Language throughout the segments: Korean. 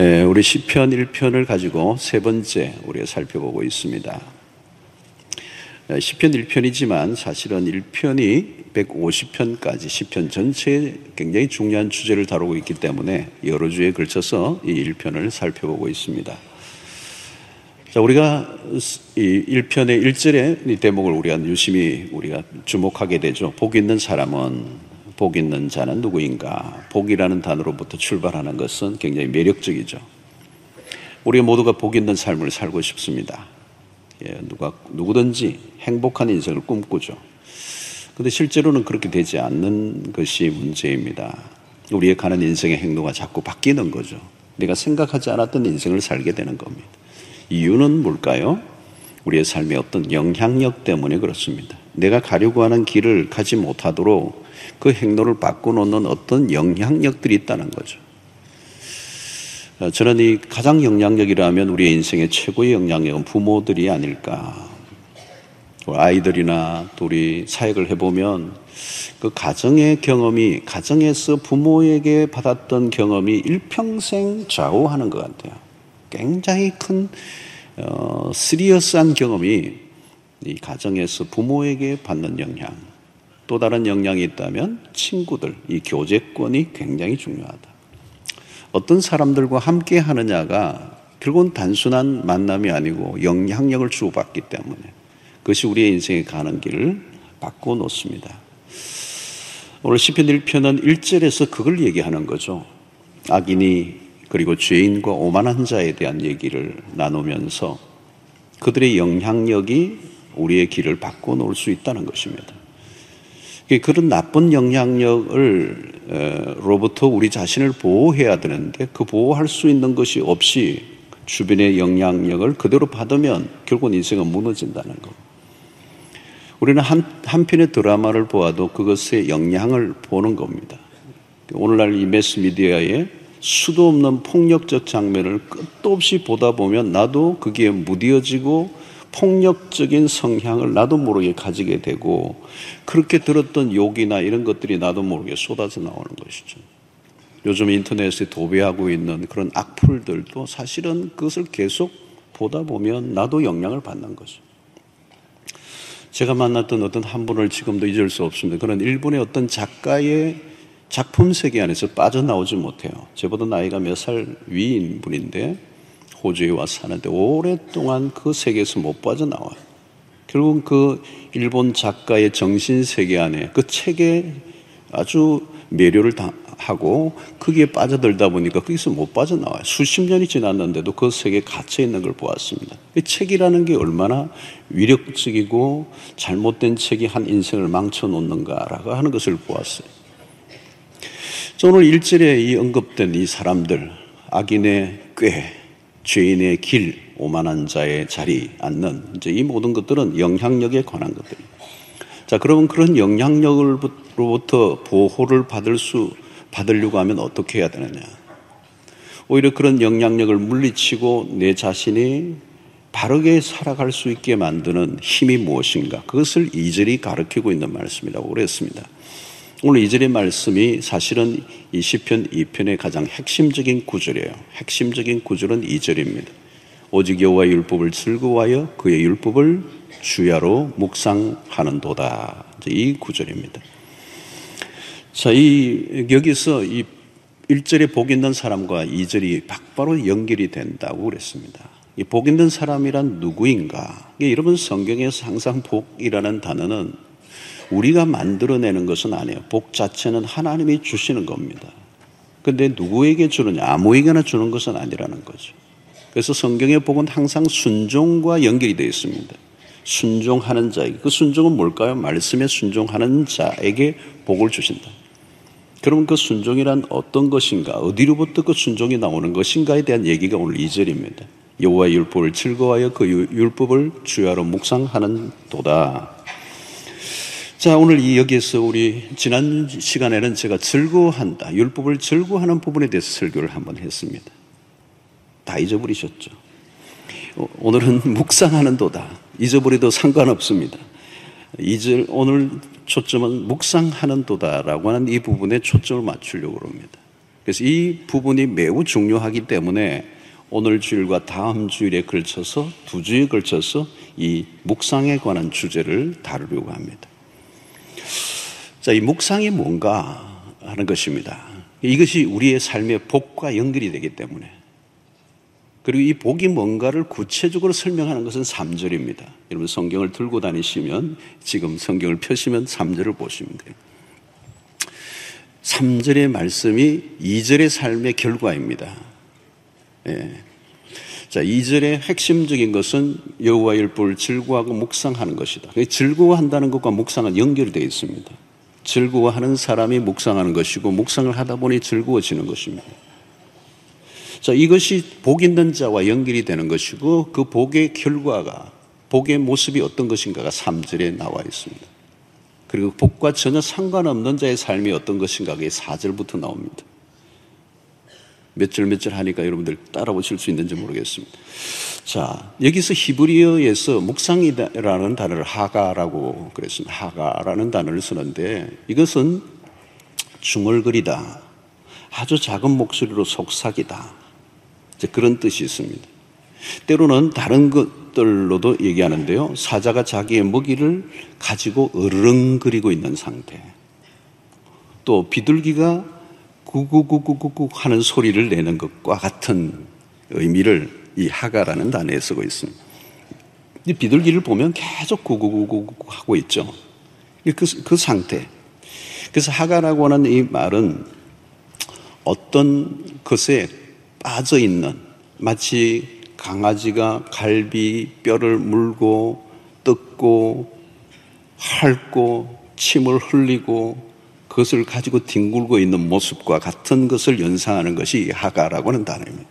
예, 우리 시편 1편을 가지고 세 번째 우리가 살펴보고 있습니다. 예, 시편 1편이지만 사실은 1편이 150편까지 시편 전체에 굉장히 중요한 주제를 다루고 있기 때문에 여러 주에 걸쳐서 이 1편을 살펴보고 있습니다. 자, 우리가 이 1편의 1절의 이 대목을 우리가 유심히 우리가 주목하게 되죠. 복 있는 사람은 복 있는 자는 누구인가? 복이라는 단어로부터 출발하는 것은 굉장히 매력적이죠. 우리가 모두가 복 있는 삶을 살고 싶습니다. 예, 누가 누구든지 행복한 인생을 꿈꾸죠. 근데 실제로는 그렇게 되지 않는 것이 문제입니다. 우리의 가는 인생의 행로가 자꾸 바뀌는 거죠. 내가 생각하지 않았던 인생을 살게 되는 겁니다. 이유는 뭘까요? 우리의 삶의 어떤 영향력 때문에 그렇습니다. 내가 가려고 하는 길을 가지 못하도록 그 행로를 바꿔놓는 어떤 영향력들이 있다는 거죠. 어, 저는 이 가장 영향력이라면 우리 인생의 최고의 영향력은 부모들이 아닐까. 아이들이나 또 우리 사역을 해보면 그 가정의 경험이, 가정에서 부모에게 받았던 경험이 일평생 좌우하는 것 같아요. 굉장히 큰, 어, 시리어스한 경험이 이 가정에서 부모에게 받는 영향. 또 다른 영향이 있다면 친구들, 이 교제권이 굉장히 중요하다. 어떤 사람들과 함께 하느냐가 결국은 단순한 만남이 아니고 영향력을 주고받기 때문에 그것이 우리의 인생에 가는 길을 바꿔 놓습니다. 오늘 시편 1편은 1절에서 그걸 얘기하는 거죠. 악인이 그리고 죄인과 오만한 자에 대한 얘기를 나누면서 그들의 영향력이 우리의 길을 바꿔 놓을 수 있다는 것입니다. 그런 나쁜 영향력을 로부터 우리 자신을 보호해야 되는데 그 보호할 수 있는 것이 없이 주변의 영향력을 그대로 받으면 결국 인생은 무너진다는 것. 우리는 한, 한 편의 드라마를 보아도 그것의 영향을 보는 겁니다. 오늘날 이 매스미디어에 수도 없는 폭력적 장면을 끝도 없이 보다 보면 나도 거기에 무디어지고 폭력적인 성향을 나도 모르게 가지게 되고 그렇게 들었던 욕이나 이런 것들이 나도 모르게 쏟아져 나오는 것이죠. 요즘 인터넷에 도배하고 있는 그런 악플들도 사실은 그것을 계속 보다 보면 나도 영향을 받는 거죠. 제가 만났던 어떤 한 분을 지금도 잊을 수 없습니다. 그런 일본의 어떤 작가의 작품 세계 안에서 빠져나오지 못해요. 저보다 나이가 몇 살 위인 분인데 호주에 와서 사는데 오랫동안 그 세계에서 못 빠져나와요. 결국 그 일본 작가의 정신 세계 안에 그 책에 아주 매료를 하고 거기에 빠져들다 보니까 거기서 못 빠져나와요. 수십 년이 지났는데도 그 세계에 갇혀 있는 걸 보았습니다. 이 책이라는 게 얼마나 위력적이고 잘못된 책이 한 인생을 망쳐놓는가라고 하는 것을 보았어요. 오늘 일절에 이 언급된 이 사람들, 악인의 꾀, 죄인의 길, 오만한 자의 자리 앉는 이제 이 모든 것들은 영향력에 관한 것들. 자, 그러면 그런 영향력으로부터 보호를 받을 수 받으려고 하면 어떻게 해야 되느냐? 오히려 그런 영향력을 물리치고 내 자신이 바르게 살아갈 수 있게 만드는 힘이 무엇인가? 그것을 이절이 가르치고 있는 말씀이라고 그랬습니다. 오늘 이절의 말씀이 사실은 이 시편 2편의 가장 핵심적인 구절이에요. 핵심적인 구절은 2절입니다. 오직 여호와의 율법을 즐거워하여 그의 율법을 주야로 묵상하는도다. 이 구절입니다. 자, 이 여기서 이 1절에 복 있는 사람과 2절이 바로 연결이 된다고 그랬습니다. 이 복 있는 사람이란 누구인가? 여러분 성경에서 항상 복이라는 단어는 우리가 만들어내는 것은 아니에요. 복 자체는 하나님이 주시는 겁니다. 근데 누구에게 주느냐? 아무에게나 주는 것은 아니라는 거죠. 그래서 성경의 복은 항상 순종과 연결이 되어 있습니다. 순종하는 자에게. 그 순종은 뭘까요? 말씀에 순종하는 자에게 복을 주신다. 그럼 그 순종이란 어떤 것인가? 어디로부터 그 순종이 나오는 것인가에 대한 얘기가 오늘 2절입니다. 여호와의 율법을 즐거워하여 그 율법을 주야로 묵상하는 도다. 자, 오늘 이 여기에서 우리 지난 시간에는 제가 즐거워한다. 율법을 즐거워하는 부분에 대해서 설교를 한번 했습니다. 다 잊어버리셨죠? 오늘은 묵상하는 도다. 잊어버려도 상관없습니다. 이절 오늘 초점은 묵상하는 도다라고 하는 이 부분에 초점을 맞추려고 합니다. 그래서 이 부분이 매우 중요하기 때문에 오늘 주일과 다음 주일에 걸쳐서 두 주에 걸쳐서 이 묵상에 관한 주제를 다루려고 합니다. 자, 이 묵상이 뭔가 하는 것입니다. 이것이 우리의 삶의 복과 연결이 되기 때문에 그리고 이 복이 뭔가를 구체적으로 설명하는 것은 3절입니다. 여러분 성경을 들고 다니시면 지금 성경을 펴시면 3절을 보시면 돼요. 3절의 말씀이 2절의 삶의 결과입니다. 예. 자, 2절의 핵심적인 것은 여호와의 볼 즐거워하고 묵상하는 것이다. 즐거워한다는 것과 묵상은 연결이 되어 있습니다. 즐거워하는 사람이 묵상하는 것이고 묵상을 하다 보니 즐거워지는 것입니다. 자, 이것이 복 있는 자와 연결이 되는 것이고 그 복의 결과가 복의 모습이 어떤 것인가가 3절에 나와 있습니다. 그리고 복과 전혀 상관없는 자의 삶이 어떤 것인가 그게 4절부터 나옵니다. 몇 절 몇 절 하니까 여러분들 따라오실 수 있는지 모르겠습니다. 자, 여기서 히브리어에서 묵상이라는 단어를 하가라고 그랬습니다. 하가라는 단어를 쓰는데 이것은 중얼거리다. 아주 작은 목소리로 속삭이다. 그런 뜻이 있습니다. 때로는 다른 것들로도 얘기하는데요. 사자가 자기의 먹이를 가지고 으르렁거리고 있는 상태. 또 비둘기가 구구구구구구 하는 소리를 내는 것과 같은 의미를 이 하가라는 단어에 쓰고 있습니다. 이 비둘기를 보면 계속 구구구구구 하고 있죠. 그, 그 상태. 그래서 하가라고 하는 이 말은 어떤 것에 빠져 있는 마치 강아지가 갈비 뼈를 물고 뜯고 핥고 침을 흘리고 그것을 가지고 뒹굴고 있는 모습과 같은 것을 연상하는 것이 하가라고 하는 단어입니다.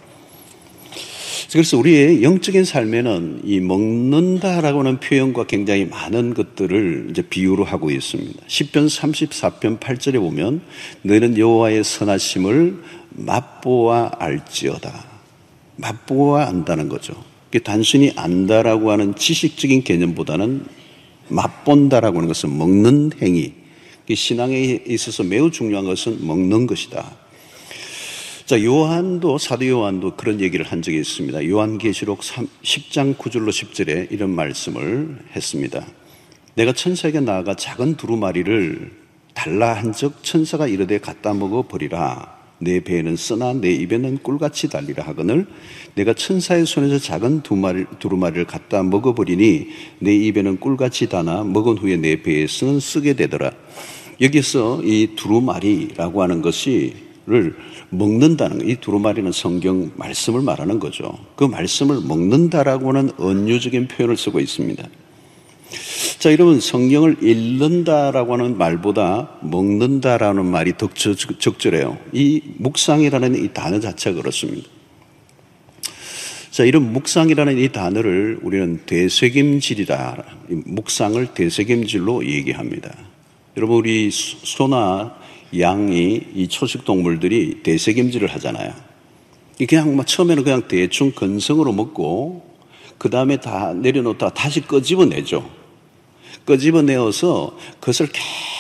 그래서 우리의 영적인 삶에는 이 먹는다라고 하는 표현과 굉장히 많은 것들을 이제 비유로 하고 있습니다. 10편 34편 8절에 보면 너희는 여호와의 선하심을 맛보아 알지어다. 맛보아 안다는 거죠. 단순히 안다라고 하는 지식적인 개념보다는 맛본다라고 하는 것은 먹는 행위. 신앙에 있어서 매우 중요한 것은 먹는 것이다. 자, 요한도, 사도 요한도 그런 얘기를 한 적이 있습니다. 요한계시록 10장 9절로 10절에 이런 말씀을 했습니다. 내가 천사에게 나아가 작은 두루마리를 달라 한 적 천사가 이르되 갖다 먹어 버리라. 내 배에는 쓰나 내 입에는 꿀같이 달리라 하거늘 내가 천사의 손에서 작은 두 마리, 두루마리를 갖다 먹어버리니 내 입에는 꿀같이 다나 먹은 후에 내 배에서는 쓰게 되더라. 여기서 이 두루마리라고 하는 것이를 먹는다는 이 두루마리는 성경 말씀을 말하는 거죠. 그 말씀을 먹는다라고 하는 은유적인 표현을 쓰고 있습니다. 자, 여러분, 성경을 읽는다라고 하는 말보다 먹는다라는 말이 더 적절해요. 이 묵상이라는 이 단어 자체가 그렇습니다. 자, 이런 묵상이라는 이 단어를 우리는 되새김질이다. 묵상을 되새김질로 얘기합니다. 여러분, 우리 소나 양이 이 초식 동물들이 되새김질을 하잖아요. 그냥 막 처음에는 그냥 대충 건성으로 먹고 그 다음에 다 내려놓다 다시 끄집어내죠. 끄집어내어서 그것을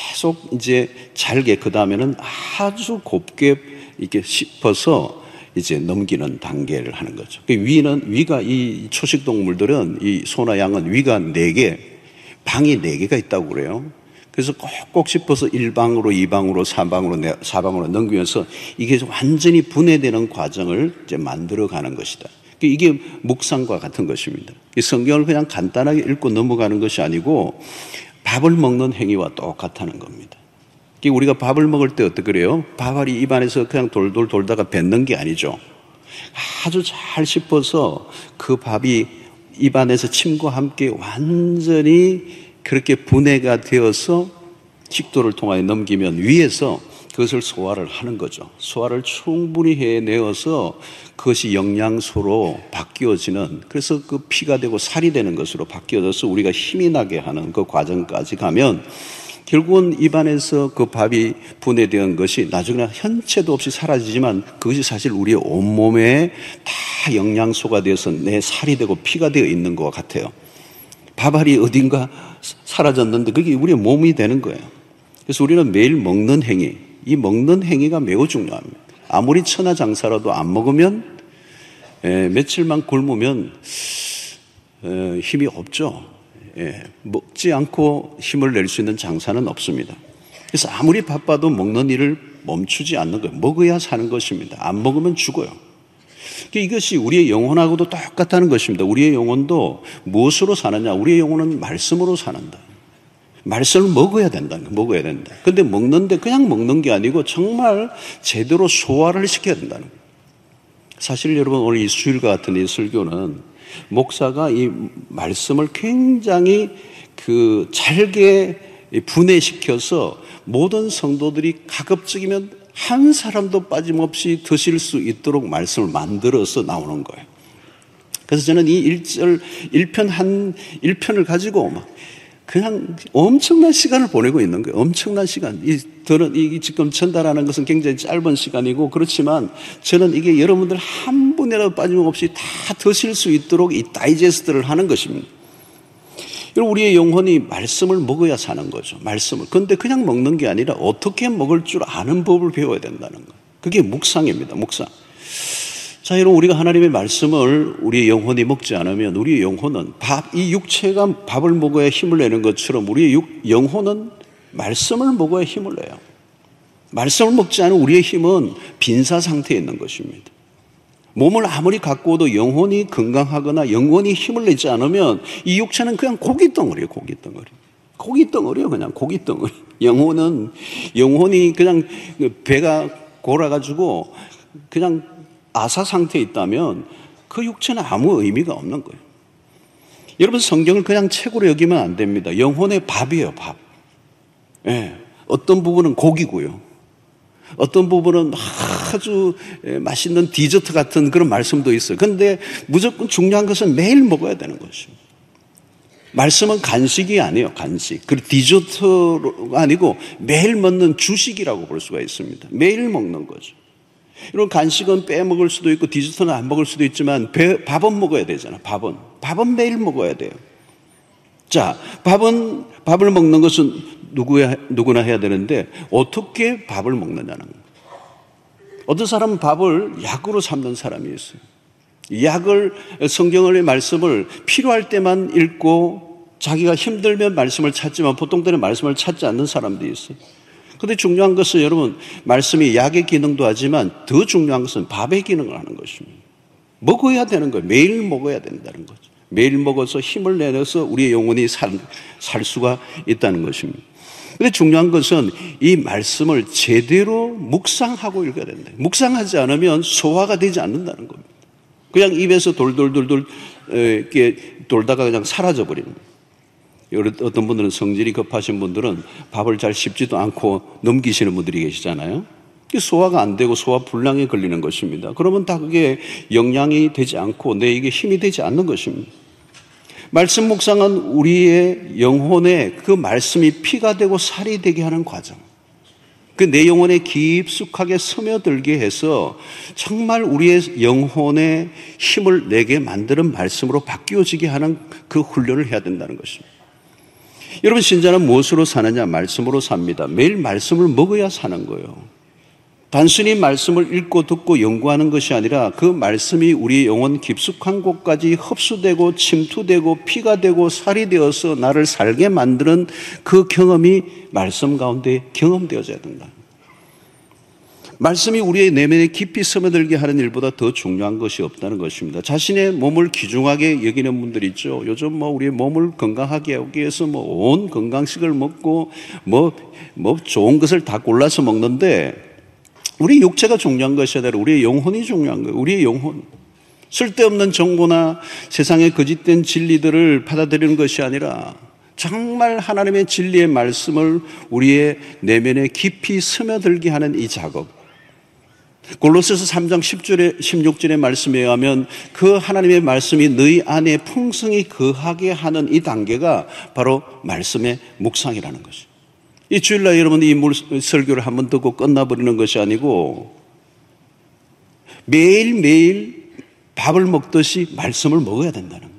계속 이제 잘게 그 다음에는 아주 곱게 이렇게 씹어서 이제 넘기는 단계를 하는 거죠. 그 위는 위가 이 초식 동물들은 이 소나 양은 위가 네 개, 방이 네 개가 있다고 그래요. 그래서 꼭꼭 씹어서 1방으로 2방으로 3방으로 4방으로 넘기면서 이게 완전히 분해되는 과정을 이제 만들어 가는 것이다. 이게 묵상과 같은 것입니다. 성경을 그냥 간단하게 읽고 넘어가는 것이 아니고 밥을 먹는 행위와 똑같다는 겁니다. 우리가 밥을 먹을 때 어떻게 그래요? 밥알이 입안에서 그냥 돌돌 돌다가 뱉는 게 아니죠. 아주 잘 씹어서 그 밥이 입안에서 침과 함께 완전히 그렇게 분해가 되어서 식도를 통하여 넘기면 위에서 그것을 소화를 하는 거죠. 소화를 충분히 해내어서 그것이 영양소로 바뀌어지는 그래서 그 피가 되고 살이 되는 것으로 바뀌어져서 우리가 힘이 나게 하는 그 과정까지 가면 결국은 입안에서 그 밥이 분해된 것이 나중에 현체도 없이 사라지지만 그것이 사실 우리의 온몸에 다 영양소가 되어서 내 살이 되고 피가 되어 있는 것 같아요. 밥알이 어딘가 사라졌는데 그게 우리의 몸이 되는 거예요. 그래서 우리는 매일 먹는 행위, 이 먹는 행위가 매우 중요합니다. 아무리 천하장사라도 안 먹으면 예, 며칠만 굶으면 에, 힘이 없죠. 예, 먹지 않고 힘을 낼 수 있는 장사는 없습니다. 그래서 아무리 바빠도 먹는 일을 멈추지 않는 거예요. 먹어야 사는 것입니다. 안 먹으면 죽어요. 그러니까 이것이 우리의 영혼하고도 똑같다는 것입니다. 우리의 영혼도 무엇으로 사느냐? 우리의 영혼은 말씀으로 사는다. 말씀을 먹어야 된다. 먹어야 된다. 근데 먹는데 그냥 먹는 게 아니고 정말 제대로 소화를 시켜야 된다는 거예요. 사실 여러분 오늘 이 수일과 같은 이 설교는 목사가 이 말씀을 굉장히 그 잘게 분해시켜서 모든 성도들이 가급적이면 한 사람도 빠짐없이 드실 수 있도록 말씀을 만들어서 나오는 거예요. 그래서 저는 이 1절, 1편 한, 1편을 가지고 막 그냥 엄청난 시간을 보내고 있는 거예요. 엄청난 시간. 이, 저는 이 지금 전달하는 것은 굉장히 짧은 시간이고 그렇지만 저는 이게 여러분들 한 분이라도 빠짐없이 다 드실 수 있도록 이 다이제스트를 하는 것입니다. 우리의 영혼이 말씀을 먹어야 사는 거죠. 말씀을. 그런데 그냥 먹는 게 아니라 어떻게 먹을 줄 아는 법을 배워야 된다는 거예요. 그게 묵상입니다. 묵상. 자, 여러분, 우리가 하나님의 말씀을 우리의 영혼이 먹지 않으면 우리의 영혼은 밥, 이 육체가 밥을 먹어야 힘을 내는 것처럼 우리의 육, 영혼은 말씀을 먹어야 힘을 내요. 말씀을 먹지 않은 우리의 힘은 빈사 상태에 있는 것입니다. 몸을 아무리 가꾸어도 영혼이 건강하거나 영혼이 힘을 내지 않으면 이 육체는 그냥 고기 덩어리예요, 고기 덩어리. 고기 덩어리요, 그냥 고기 덩어리. 영혼은, 영혼이 그냥 배가 골아가지고 그냥 아사 상태에 있다면 그 육체는 아무 의미가 없는 거예요. 여러분 성경을 그냥 책으로 여기면 안 됩니다. 영혼의 밥이에요, 밥. 예. 어떤 부분은 고기고요. 어떤 부분은 아주 맛있는 디저트 같은 그런 말씀도 있어요. 그런데 무조건 중요한 것은 매일 먹어야 되는 것입니다. 말씀은 간식이 아니에요, 간식. 그 디저트가 아니고 매일 먹는 주식이라고 볼 수가 있습니다. 매일 먹는 거죠. 이런 간식은 빼먹을 수도 있고 디저트는 안 먹을 수도 있지만 배, 밥은 먹어야 되잖아. 밥은 밥은 매일 먹어야 돼요. 자, 밥은 밥을 먹는 것은 누구야 누구나 해야 되는데 어떻게 밥을 먹느냐는 거예요. 어떤 사람은 밥을 약으로 삼는 사람이 있어요. 약을 성경의 말씀을 필요할 때만 읽고 자기가 힘들면 말씀을 찾지만 보통 때는 말씀을 찾지 않는 사람도 있어요. 근데 중요한 것은 여러분, 말씀이 약의 기능도 하지만 더 중요한 것은 밥의 기능을 하는 것입니다. 먹어야 되는 거예요. 매일 먹어야 된다는 거죠. 매일 먹어서 힘을 내서 우리의 영혼이 살, 살 수가 있다는 것입니다. 근데 중요한 것은 이 말씀을 제대로 묵상하고 읽어야 된다. 묵상하지 않으면 소화가 되지 않는다는 겁니다. 그냥 입에서 돌돌돌돌 이렇게 돌다가 그냥 사라져 버리는 거예요. 어떤 분들은 성질이 급하신 분들은 밥을 잘 씹지도 않고 넘기시는 분들이 계시잖아요. 소화가 안 되고 소화 불량에 걸리는 것입니다. 그러면 다 그게 영양이 되지 않고 내에게 힘이 되지 않는 것입니다. 말씀 묵상은 우리의 영혼에 그 말씀이 피가 되고 살이 되게 하는 과정. 그 내 영혼에 깊숙하게 스며들게 해서 정말 우리의 영혼에 힘을 내게 만드는 말씀으로 바뀌어지게 하는 그 훈련을 해야 된다는 것입니다. 여러분 신자는 무엇으로 사느냐? 말씀으로 삽니다. 매일 말씀을 먹어야 사는 거예요. 단순히 말씀을 읽고 듣고 연구하는 것이 아니라 그 말씀이 우리 영혼 깊숙한 곳까지 흡수되고 침투되고 피가 되고 살이 되어서 나를 살게 만드는 그 경험이 말씀 가운데 경험되어져야 된다. 말씀이 우리의 내면에 깊이 스며들게 하는 일보다 더 중요한 것이 없다는 것입니다. 자신의 몸을 귀중하게 여기는 분들 있죠. 요즘 뭐 우리의 몸을 건강하게 하기 위해서 뭐 온 건강식을 먹고 뭐, 뭐 좋은 것을 다 골라서 먹는데 우리 육체가 중요한 것이 아니라 우리의 영혼이 중요한 거예요. 우리의 영혼. 쓸데없는 정보나 세상의 거짓된 진리들을 받아들이는 것이 아니라 정말 하나님의 진리의 말씀을 우리의 내면에 깊이 스며들게 하는 이 작업. 골로새서 3장 10절에 16절의 말씀에 의하면 그 하나님의 말씀이 너희 안에 풍성히 거하게 하는 이 단계가 바로 말씀의 묵상이라는 것이. 이 주일날 여러분이 이 설교를 한 번 듣고 끝나버리는 것이 아니고 매일매일 밥을 먹듯이 말씀을 먹어야 된다는 거예요.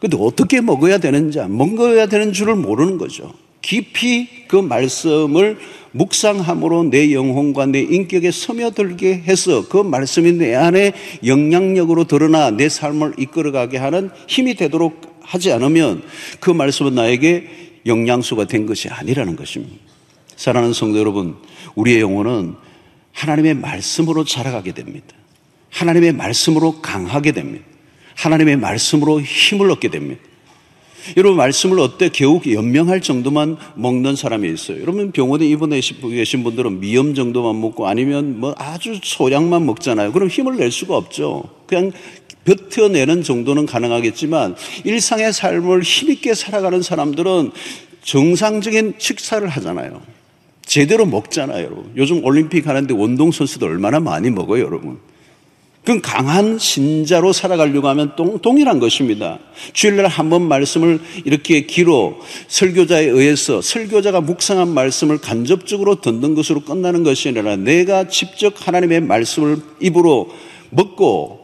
근데 어떻게 먹어야 되는지, 먹어야 되는 줄을 모르는 거죠. 깊이 그 말씀을 묵상함으로 내 영혼과 내 인격에 스며들게 해서 그 말씀이 내 안에 영향력으로 드러나 내 삶을 이끌어가게 하는 힘이 되도록 하지 않으면 그 말씀은 나에게 영양소가 된 것이 아니라는 것입니다. 사랑하는 성도 여러분, 우리의 영혼은 하나님의 말씀으로 자라가게 됩니다. 하나님의 말씀으로 강하게 됩니다. 하나님의 말씀으로 힘을 얻게 됩니다. 여러분 말씀을 어때 겨우 연명할 정도만 먹는 사람이 있어요. 여러분 병원에 입원해 계신 분들은 미염 정도만 먹고 아니면 뭐 아주 소량만 먹잖아요. 그럼 힘을 낼 수가 없죠. 그냥 버텨내는 정도는 가능하겠지만 일상의 삶을 힘있게 살아가는 사람들은 정상적인 식사를 하잖아요. 제대로 먹잖아요, 여러분. 요즘 올림픽 하는데 운동선수들 얼마나 많이 먹어요, 여러분. 그건 강한 신자로 살아가려고 하면 동 일한 것입니다. 주일날 한 번 말씀을 이렇게 기로 설교자에 의해서 설교자가 묵상한 말씀을 간접적으로 듣는 것으로 끝나는 것이 아니라 내가 직접 하나님의 말씀을 입으로 먹고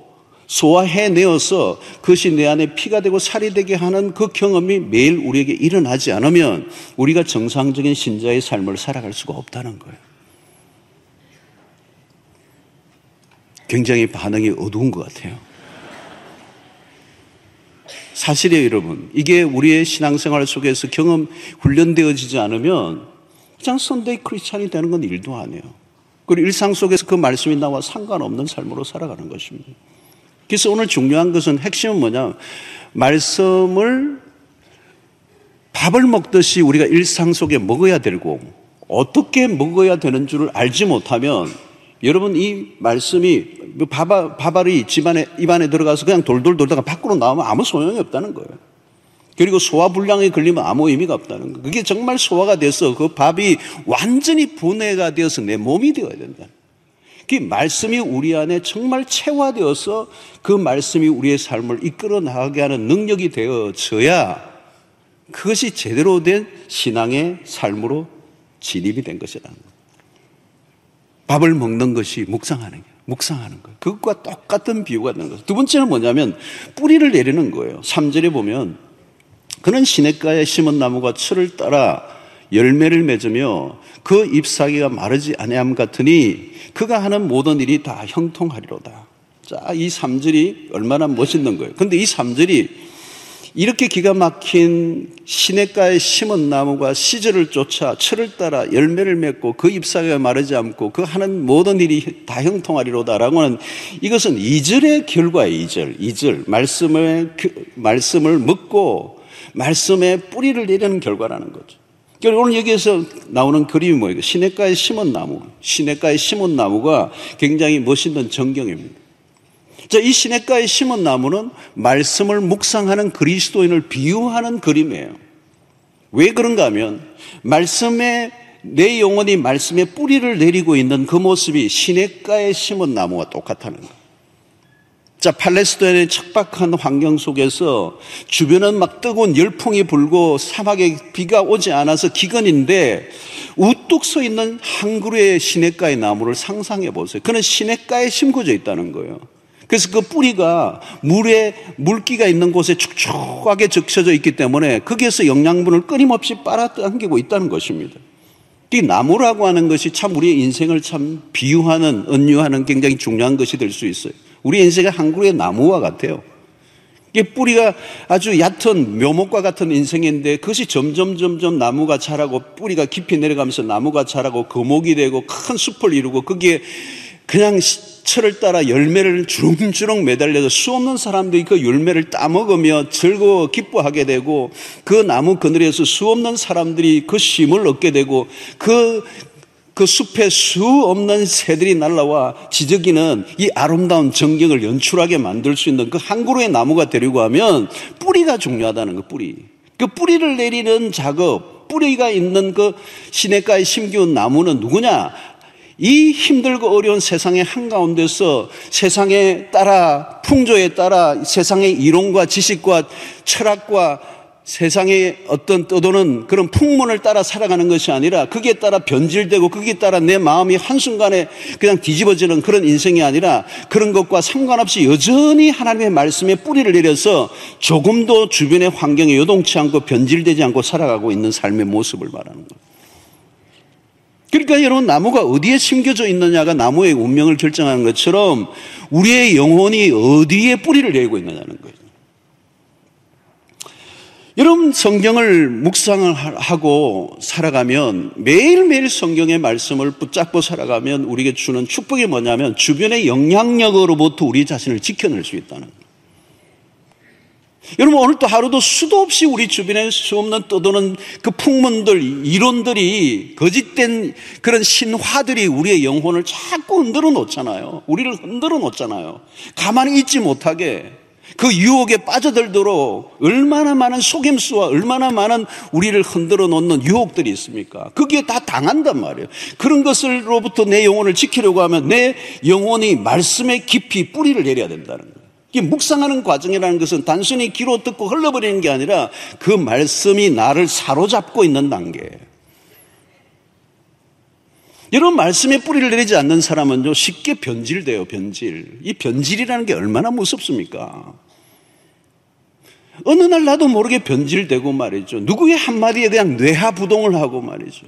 소화해내어서 그것이 내 안에 피가 되고 살이 되게 하는 그 경험이 매일 우리에게 일어나지 않으면 우리가 정상적인 신자의 삶을 살아갈 수가 없다는 거예요. 굉장히 반응이 어두운 것 같아요. 사실이에요, 여러분. 이게 우리의 신앙생활 속에서 경험, 훈련되어지지 않으면 그냥 선데이 크리스찬이 되는 건 일도 아니에요. 그리고 일상 속에서 그 말씀이 나와 상관없는 삶으로 살아가는 것입니다. 그래서 오늘 중요한 것은 핵심은 뭐냐? 말씀을 밥을 먹듯이 우리가 일상 속에 먹어야 되고 어떻게 먹어야 되는 줄을 알지 못하면 여러분 이 말씀이 뭐 밥알, 밥알이 집안에 입안에 들어가서 그냥 돌돌 돌다가 밖으로 나오면 아무 소용이 없다는 거예요. 그리고 소화 불량에 걸리면 아무 의미가 없다는 거예요. 그게 정말 소화가 돼서 그 밥이 완전히 분해가 되어서 내 몸이 되어야 된다. 그 말씀이 우리 안에 정말 체화되어서 그 말씀이 우리의 삶을 이끌어 나가게 하는 능력이 되어져야 그것이 제대로 된 신앙의 삶으로 진입이 된 것이라는 거예요. 밥을 먹는 것이 묵상하는 거예요. 묵상하는 거예요. 그것과 똑같은 비유가 되는 거예요. 두 번째는 뭐냐면 뿌리를 내리는 거예요. 3절에 보면 그는 시냇가에 심은 나무가 철을 따라 열매를 맺으며 그 잎사귀가 마르지 아니함 같으니 그가 하는 모든 일이 다 형통하리로다. 자, 이 3절이 얼마나 멋있는 거예요. 근데 이 3절이 이렇게 기가 막힌 시냇가에 심은 나무가 시절을 쫓아 철을 따라 열매를 맺고 그 잎사귀가 마르지 않고 그 하는 모든 일이 다 형통하리로다라고 하는 이것은 이절의 결과예요. 이절, 이절 말씀을 말씀을 먹고 말씀에 뿌리를 내리는 결과라는 거죠. 오늘 여기에서 나오는 그림이 뭐예요? 시냇가에 심은 나무, 시냇가에 심은 나무가 굉장히 멋있는 전경입니다. 자, 이 시냇가에 심은 나무는 말씀을 묵상하는 그리스도인을 비유하는 그림이에요. 왜 그런가 하면 말씀에 내 영혼이 말씀에 뿌리를 내리고 있는 그 모습이 시냇가에 심은 나무와 똑같다는 거예요. 자, 팔레스타인의 척박한 환경 속에서 주변은 막 뜨거운 열풍이 불고 사막에 비가 오지 않아서 기근인데 우뚝 서 있는 한 그루의 시냇가의 나무를 상상해 보세요. 그는 시냇가에 심겨져 있다는 거예요. 그래서 그 뿌리가 물에 물기가 있는 곳에 축축하게 적셔져 있기 때문에 거기에서 영양분을 끊임없이 빨아당기고 있다는 것입니다. 이 나무라고 하는 것이 참 우리의 인생을 참 비유하는, 은유하는 굉장히 중요한 것이 될 수 있어요. 우리 인생의 한 그루의 나무와 같아요. 이게 뿌리가 아주 얕은 묘목과 같은 인생인데 그것이 점점 점점 나무가 자라고 뿌리가 깊이 내려가면서 나무가 자라고 거목이 되고 큰 숲을 이루고 거기에 그냥 철을 따라 열매를 주렁주렁 매달려서 수없는 사람들이 그 열매를 따먹으며 즐거워 기뻐하게 되고 그 나무 그늘에서 수없는 사람들이 그 쉼을 얻게 되고 그, 그 숲에 수 없는 새들이 날라와 지저귀는 이 아름다운 전경을 연출하게 만들 수 있는 그 한 그루의 나무가 되려고 하면 뿌리가 중요하다는 거, 뿌리. 그 뿌리를 내리는 작업, 뿌리가 있는 그 시냇가에 심기운 나무는 누구냐? 이 힘들고 어려운 세상의 한가운데서 세상에 따라 풍조에 따라 세상의 이론과 지식과 철학과 세상의 어떤 떠도는 그런 풍문을 따라 살아가는 것이 아니라 거기에 따라 변질되고 거기에 따라 내 마음이 한순간에 그냥 뒤집어지는 그런 인생이 아니라 그런 것과 상관없이 여전히 하나님의 말씀에 뿌리를 내려서 조금도 주변의 환경에 요동치 않고 변질되지 않고 살아가고 있는 삶의 모습을 말하는 거예요. 그러니까 여러분 나무가 어디에 심겨져 있느냐가 나무의 운명을 결정하는 것처럼 우리의 영혼이 어디에 뿌리를 내고 있느냐는 거예요. 여러분 성경을 묵상을 하고 살아가면 매일매일 성경의 말씀을 붙잡고 살아가면 우리에게 주는 축복이 뭐냐면 주변의 영향력으로부터 우리 자신을 지켜낼 수 있다는 거예요. 여러분 오늘 또 하루도 수도 없이 우리 주변에 수없는 떠도는 그 풍문들, 이론들이 거짓된 그런 신화들이 우리의 영혼을 자꾸 흔들어 놓잖아요. 우리를 흔들어 놓잖아요. 가만히 있지 못하게 그 유혹에 빠져들도록 얼마나 많은 속임수와 얼마나 많은 우리를 흔들어 놓는 유혹들이 있습니까? 거기에 다 당한단 말이에요. 그런 것으로부터 내 영혼을 지키려고 하면 내 영혼이 말씀에 깊이 뿌리를 내려야 된다는 거예요. 이 묵상하는 과정이라는 것은 단순히 귀로 듣고 흘러버리는 게 아니라 그 말씀이 나를 사로잡고 있는 단계예요. 여러분 말씀에 뿌리를 내리지 않는 사람은요 쉽게 변질돼요 변질 이 변질이라는 게 얼마나 무섭습니까 어느 날 나도 모르게 변질되고 말이죠 누구의 한마디에 그냥 뇌하부동을 하고 말이죠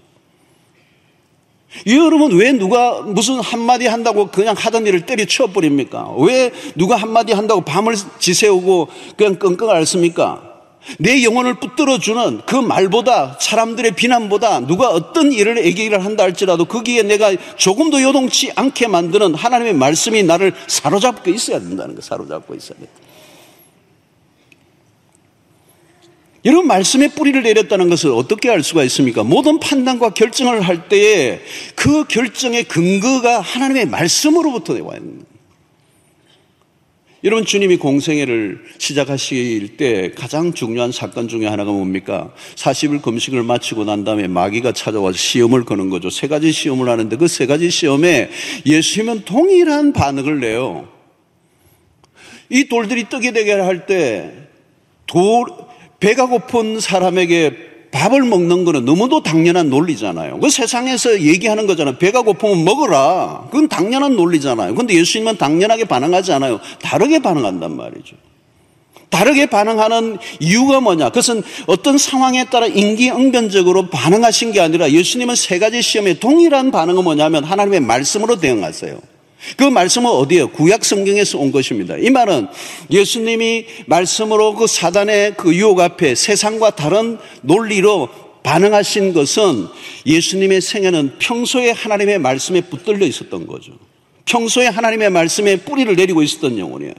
여러분 왜 누가 무슨 한마디 한다고 그냥 하던 일을 때려쳐 버립니까? 왜 누가 한마디 한다고 밤을 지새우고 그냥 끙끙 앓습니까? 내 영혼을 붙들어주는 그 말보다 사람들의 비난보다 누가 어떤 일을 얘기를 한다 할지라도 거기에 내가 조금도 요동치 않게 만드는 하나님의 말씀이 나를 사로잡고 있어야 된다는 거 사로잡고 있어야 된다. 여러분 말씀의 뿌리를 내렸다는 것을 어떻게 알 수가 있습니까? 모든 판단과 결정을 할 때에 그 결정의 근거가 하나님의 말씀으로부터 와야 됩니다. 여러분 주님이 공생애를 시작하실 때 가장 중요한 사건 중에 하나가 뭡니까? 40일 금식을 마치고 난 다음에 마귀가 찾아와서 시험을 거는 거죠. 세 가지 시험을 하는데 그 세 가지 시험에 예수님은 동일한 반응을 내요. 이 돌들이 뜨게 되게 할때 돌, 배가 고픈 사람에게 밥을 먹는 거는 너무도 당연한 논리잖아요. 그 세상에서 얘기하는 거잖아요. 배가 고프면 먹어라. 그건 당연한 논리잖아요. 근데 예수님은 당연하게 반응하지 않아요. 다르게 반응한단 말이죠. 다르게 반응하는 이유가 뭐냐? 그것은 어떤 상황에 따라 인기응변적으로 반응하신 게 아니라 예수님은 세 가지 시험에 동일한 반응은 뭐냐면 하나님의 말씀으로 대응하세요. 그 말씀은 어디에요? 구약 성경에서 온 것입니다. 이 말은 예수님이 말씀으로 그 사단의 그 유혹 앞에 세상과 다른 논리로 반응하신 것은 예수님의 생애는 평소에 하나님의 말씀에 붙들려 있었던 거죠. 평소에 하나님의 말씀에 뿌리를 내리고 있었던 영혼이에요.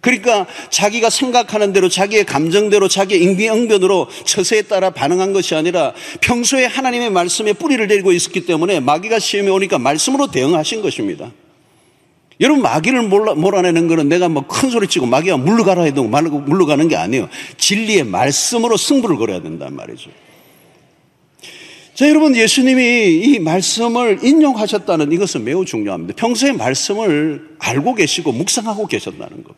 그러니까 자기가 생각하는 대로 자기의 감정대로 자기의 인기응변으로 처세에 따라 반응한 것이 아니라 평소에 하나님의 말씀에 뿌리를 내리고 있었기 때문에 마귀가 시험에 오니까 말씀으로 대응하신 것입니다. 여러분 마귀를 몰라, 몰아내는 것은 내가 뭐 큰 소리 치고 마귀가 물러가라 해도 물러가는 게 아니에요. 진리의 말씀으로 승부를 걸어야 된단 말이죠. 자, 여러분 예수님이 이 말씀을 인용하셨다는 이것은 매우 중요합니다. 평소에 말씀을 알고 계시고 묵상하고 계셨다는 것.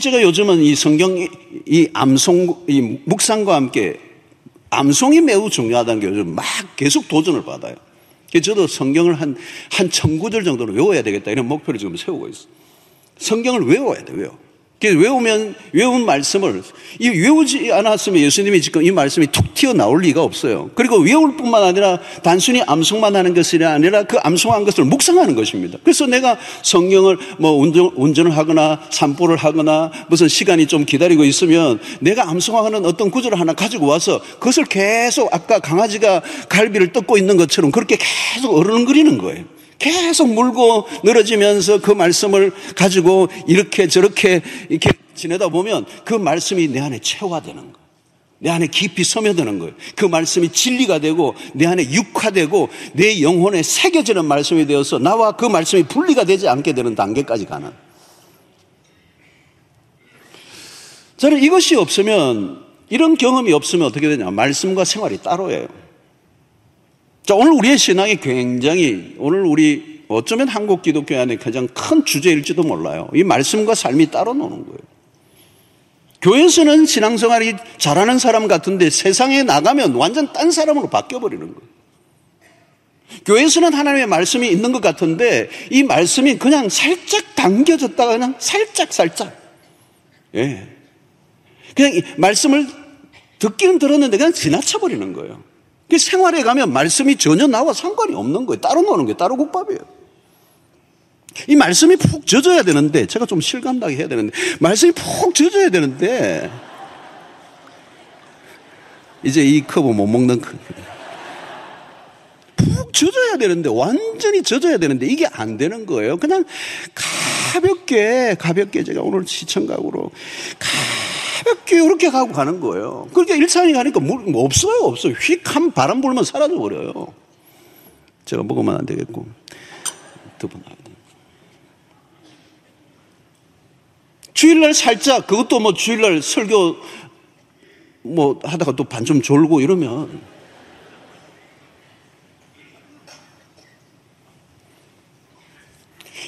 제가 요즘은 이 성경 이 암송 이 묵상과 함께 암송이 매우 중요하다는 게 요즘 막 계속 도전을 받아요. 저도 성경을 한, 한 천 구절 정도는 외워야 되겠다 이런 목표를 지금 세우고 있어요. 성경을 외워야 돼요, 외워. 외우면, 외운 말씀을, 이 외우지 않았으면 예수님이 지금 이 말씀이 툭 튀어나올 리가 없어요. 그리고 외울 뿐만 아니라 단순히 암송만 하는 것이 아니라 그 암송한 것을 묵상하는 것입니다. 그래서 내가 성경을 뭐 운전, 운전을 하거나 산보를 하거나 무슨 시간이 좀 기다리고 있으면 내가 암송하는 어떤 구절을 하나 가지고 와서 그것을 계속 아까 강아지가 갈비를 뜯고 있는 것처럼 그렇게 계속 어른거리는 거예요. 계속 물고 늘어지면서 그 말씀을 가지고 이렇게 저렇게 이렇게 지내다 보면 그 말씀이 내 안에 체화되는 거예요. 내 안에 깊이 스며드는 거예요. 그 말씀이 진리가 되고 내 안에 육화되고 내 영혼에 새겨지는 말씀이 되어서 나와 그 말씀이 분리가 되지 않게 되는 단계까지 가는. 저는 이것이 없으면 이런 경험이 없으면 어떻게 되냐? 말씀과 생활이 따로예요. 자, 오늘 우리의 신앙이 굉장히, 오늘 우리 어쩌면 한국 기독교 안에 가장 큰 주제일지도 몰라요. 이 말씀과 삶이 따로 노는 거예요. 교회에서는 신앙생활이 잘하는 사람 같은데 세상에 나가면 완전 딴 사람으로 바뀌어버리는 거예요. 교회에서는 하나님의 말씀이 있는 것 같은데 이 말씀이 그냥 살짝 당겨졌다가 그냥 살짝 살짝 예. 그냥 말씀을 듣기는 들었는데 그냥 지나쳐 버리는 거예요. 그 생활에 가면 말씀이 전혀 나와 상관이 없는 거예요. 따로 노는 게 따로 국밥이에요. 이 말씀이 푹 젖어야 되는데, 제가 좀 실감나게 해야 되는데, 말씀이 푹 젖어야 되는데, 이제 이 컵은 못 먹는 컵. 푹 젖어야 되는데, 완전히 젖어야 되는데, 이게 안 되는 거예요. 그냥 가볍게, 가볍게 제가 오늘 시청각으로 가볍게 이렇게 가고 가는 거예요. 그렇게 일상이 가니까 물, 뭐 없어요, 없어요. 휙 한 바람 불면 사라져 버려요. 제가 먹으면 안 되겠고. 두분 주일날 살짝, 그것도 뭐 주일날 설교 뭐 하다가 또 반 좀 졸고 이러면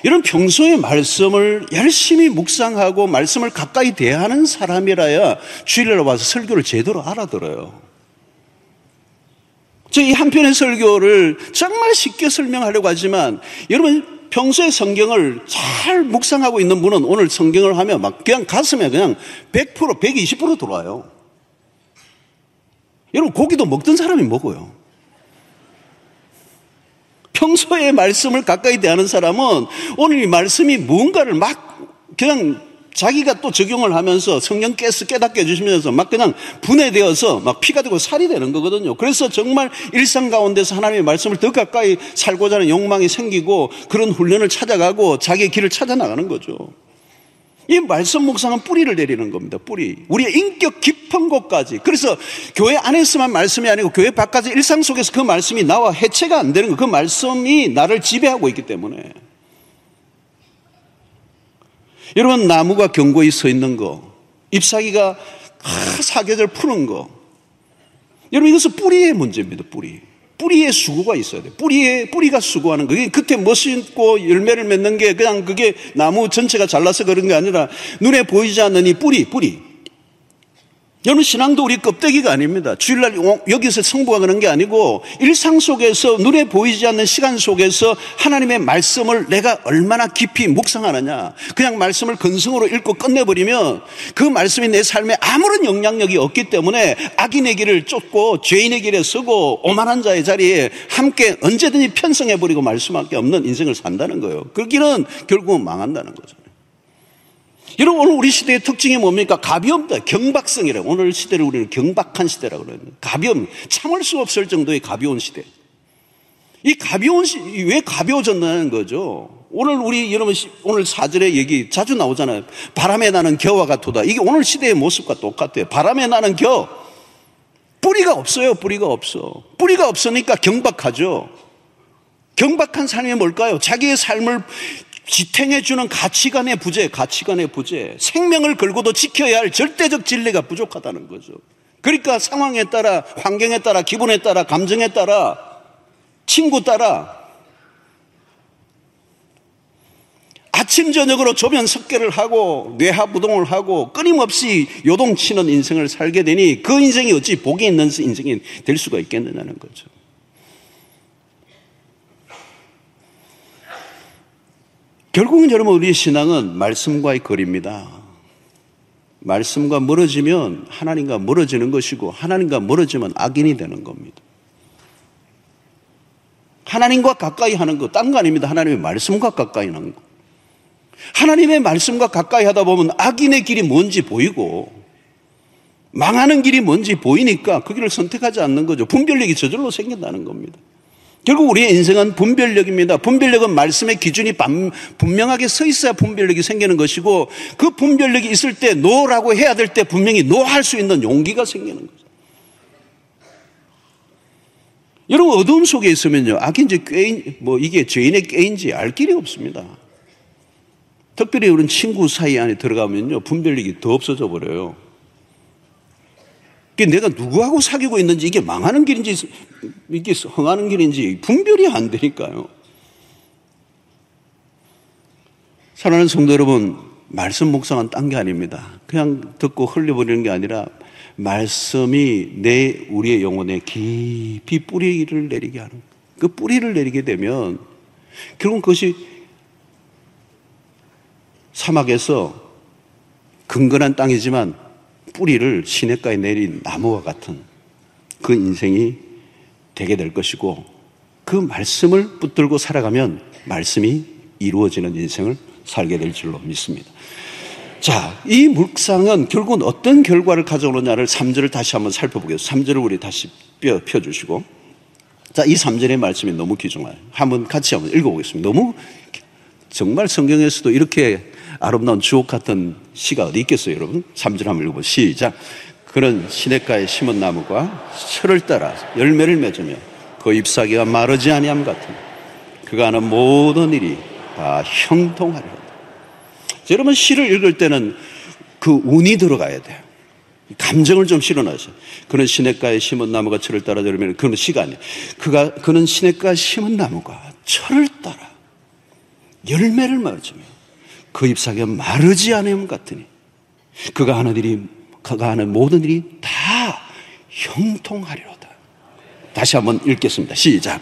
이런 평소에 말씀을 열심히 묵상하고 말씀을 가까이 대하는 사람이라야 주일날 와서 설교를 제대로 알아들어요. 저 이 한편의 설교를 정말 쉽게 설명하려고 하지만 여러분 평소에 성경을 잘 묵상하고 있는 분은 오늘 성경을 하면 막 그냥 가슴에 그냥 100% 120% 들어와요. 여러분 고기도 먹던 사람이 먹어요. 평소에 말씀을 가까이 대하는 사람은 오늘 이 말씀이 무언가를 막 그냥 자기가 또 적용을 하면서 성령 깨서 깨닫게 해주시면서 막 그냥 분해되어서 막 피가 되고 살이 되는 거거든요. 그래서 정말 일상 가운데서 하나님의 말씀을 더 가까이 살고자 하는 욕망이 생기고 그런 훈련을 찾아가고 자기의 길을 찾아 나가는 거죠. 이 말씀 묵상은 뿌리를 내리는 겁니다. 뿌리. 우리의 인격 깊은 곳까지. 그래서 교회 안에서만 말씀이 아니고 교회 바깥의 일상 속에서 그 말씀이 나와 해체가 안 되는 거. 그 말씀이 나를 지배하고 있기 때문에. 여러분 나무가 경고히 서 있는 거, 잎사귀가 사계절 푸는 거. 여러분 이것은 뿌리의 문제입니다. 뿌리. 뿌리에 수고가 있어야 돼. 뿌리에, 뿌리가 수고하는 거. 그게 겉에 멋있고 열매를 맺는 게 그냥 그게 나무 전체가 잘라서 그런 게 아니라 눈에 보이지 않는 이 뿌리, 뿌리. 여러분 신앙도 우리 껍데기가 아닙니다. 주일날 여기서 성부가 그런 게 아니고 일상 속에서 눈에 보이지 않는 시간 속에서 하나님의 말씀을 내가 얼마나 깊이 묵상하느냐. 그냥 말씀을 근성으로 읽고 끝내버리면 그 말씀이 내 삶에 아무런 영향력이 없기 때문에 악인의 길을 쫓고 죄인의 길에 서고 오만한 자의 자리에 함께 언제든지 편성해버리고 말씀할 게 없는 인생을 산다는 거예요. 그 길은 결국은 망한다는 거죠. 여러분 오늘 우리 시대의 특징이 뭡니까? 가비없다. 경박성이라. 오늘 시대를 우리는 경박한 시대라고 그러는 가비움. 참을 수 없을 정도의 가벼운 시대. 이 가벼운 시, 왜 가벼워졌다는 거죠? 오늘 우리 여러분 오늘 사절의 얘기 자주 나오잖아요. 바람에 나는 겨와 같도다. 이게 오늘 시대의 모습과 똑같아요. 바람에 나는 겨. 뿌리가 없어요. 뿌리가 없어. 뿌리가 없으니까 경박하죠. 경박한 삶이 뭘까요? 자기의 삶을 지탱해주는 가치관의 부재, 가치관의 부재, 생명을 걸고도 지켜야 할 절대적 진리가 부족하다는 거죠. 그러니까 상황에 따라, 환경에 따라, 기분에 따라, 감정에 따라, 친구 따라, 아침, 저녁으로 조변 석계를 하고, 뇌하부동을 하고, 끊임없이 요동치는 인생을 살게 되니, 그 인생이 어찌 복이 있는 인생이 될 수가 있겠느냐는 거죠. 결국은 여러분 우리의 신앙은 말씀과의 거리입니다. 말씀과 멀어지면 하나님과 멀어지는 것이고 하나님과 멀어지면 악인이 되는 겁니다. 하나님과 가까이 하는 거, 딴 거 아닙니다. 하나님의 말씀과 가까이 하는 거. 하나님의 말씀과 가까이 하다 보면 악인의 길이 뭔지 보이고 망하는 길이 뭔지 보이니까 그 길을 선택하지 않는 거죠. 분별력이 저절로 생긴다는 겁니다. 결국 우리의 인생은 분별력입니다. 분별력은 말씀의 기준이 분명하게 서 있어야 분별력이 생기는 것이고 그 분별력이 있을 때 no라고 해야 될 때 분명히 no 할 수 있는 용기가 생기는 거죠. 여러분 어두움 속에 있으면요 악인지 꾀인 뭐 이게 죄인의 꾀인지 알 길이 없습니다. 특별히 우리 친구 사이 안에 들어가면요 분별력이 더 없어져 버려요. 내가 누구하고 사귀고 있는지 이게 망하는 길인지 이게 흥하는 길인지 분별이 안 되니까요. 사랑하는 성도 여러분, 말씀 묵상은 딴 게 아닙니다. 그냥 듣고 흘려버리는 게 아니라 말씀이 내 우리의 영혼에 깊이 뿌리를 내리게 하는 그 뿌리를 내리게 되면 결국 그것이 사막에서 근근한 땅이지만 뿌리를 시냇가에 내린 나무와 같은 그 인생이 되게 될 것이고 그 말씀을 붙들고 살아가면 말씀이 이루어지는 인생을 살게 될 줄로 믿습니다. 자, 이 묵상은 결국은 어떤 결과를 가져오느냐를 3절을 다시 한번 살펴보겠습니다. 3절을 우리 다시 펴, 펴주시고. 자, 이 3절의 말씀이 너무 귀중해요. 한번 같이 한번 읽어보겠습니다. 너무 정말 성경에서도 이렇게 아름다운 주옥 같은 시가 어디 있겠어요, 여러분? 3절 한번 읽어보 시작. 그런 시냇가에 심은 나무가 철을 따라 열매를 맺으며 그 잎사귀가 마르지 아니함 같은 그가 하는 모든 일이 다 형통하리로다. 여러분 시를 읽을 때는 그 운이 들어가야 돼요. 감정을 좀 실어놔서 그는 시냇가에 심은 나무가 철을 따라 들으면 그는 시간이 그가 그는 시냇가에 심은 나무가 철을 따라 열매를 맺으며 그 잎사귀가 마르지 않음 같으니 그가 하는 일이 그가 하는 모든 일이 다 형통하리로다. 다시 한번 읽겠습니다. 시작.